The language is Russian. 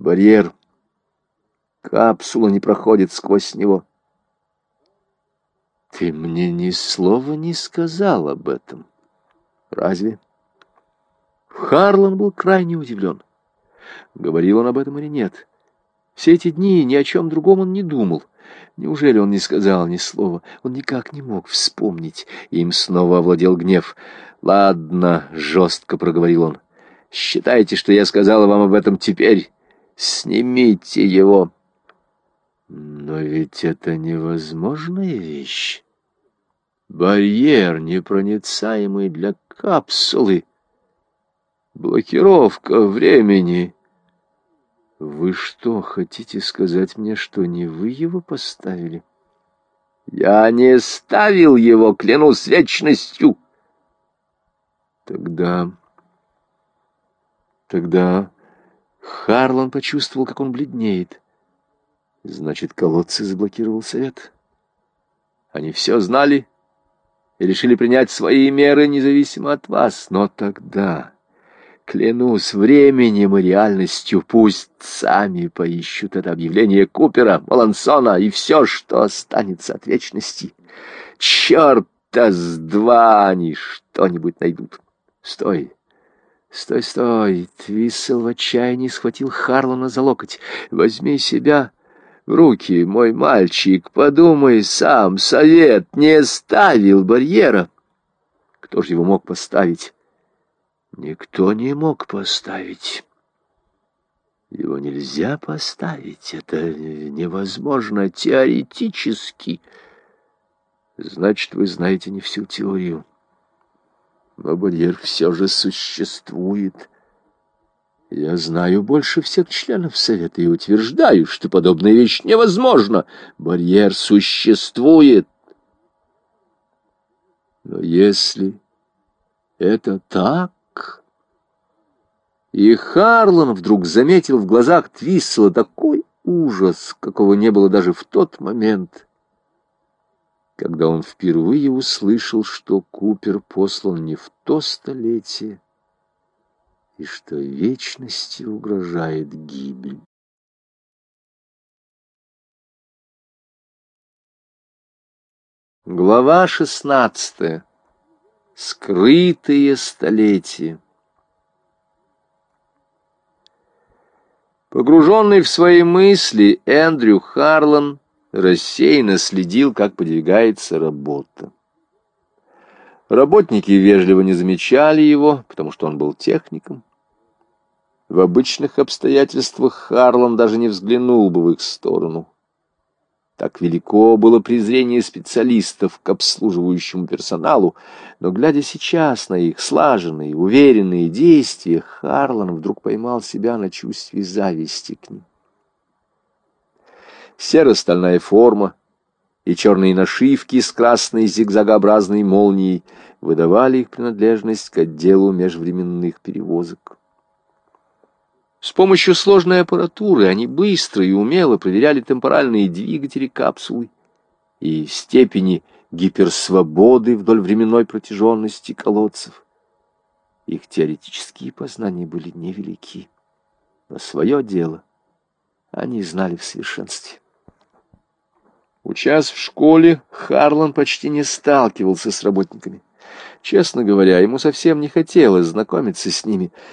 Барьер. Капсула не проходит сквозь него. Ты мне ни слова не сказал об этом. Разве? Харлан был крайне удивлен. Говорил он об этом или нет? Все эти дни ни о чем другом он не думал. Неужели он не сказал ни слова? Он никак не мог вспомнить. Им снова овладел гнев. «Ладно», — жестко проговорил он. «Считайте, что я сказала вам об этом теперь. Снимите его». Но ведь это невозможная вещь. Барьер, непроницаемый для капсулы. Блокировка времени. Вы что, хотите сказать мне, что не вы его поставили? Я не ставил его, клянусь вечностью. Тогда... Тогда Харлан почувствовал, как он бледнеет. Значит, колодцы заблокировал совет. Они все знали и решили принять свои меры независимо от вас. Но тогда, клянусь временем и реальностью, пусть сами поищут это объявление Купера, Малансона и все, что останется от вечности. Черта с два они что-нибудь найдут. Стой! Стой, стой! Твиссел в отчаянии схватил Харлана за локоть. Возьми себя руки, мой мальчик, подумай сам, совет не ставил барьера. Кто же его мог поставить? Никто не мог поставить. Его нельзя поставить, это невозможно теоретически. Значит, вы знаете не всю теорию. Но барьер все же существует. Я знаю больше всех членов Совета и утверждаю, что подобная вещь невозможна. Барьер существует. Но если это так... И Харлан вдруг заметил в глазах Твиссела такой ужас, какого не было даже в тот момент, когда он впервые услышал, что Купер послан не в то столетие, и что вечности угрожает гибель. Глава шестнадцатая. Скрытые столетия. Погруженный в свои мысли, Эндрю Харлан рассеянно следил, как подвигается работа. Работники вежливо не замечали его, потому что он был техником. В обычных обстоятельствах Харлан даже не взглянул бы в их сторону. Так велико было презрение специалистов к обслуживающему персоналу, но, глядя сейчас на их слаженные, уверенные действия, Харлан вдруг поймал себя на чувстве зависти к ним. Серо-стальная форма и черные нашивки с красной зигзагообразной молнией выдавали их принадлежность к отделу межвременных перевозок. С помощью сложной аппаратуры они быстро и умело проверяли темпоральные двигатели капсулы и степени гиперсвободы вдоль временной протяженности колодцев. Их теоретические познания были невелики, но свое дело они знали в совершенстве. Учась в школе, Харлан почти не сталкивался с работниками. Честно говоря, ему совсем не хотелось знакомиться с ними,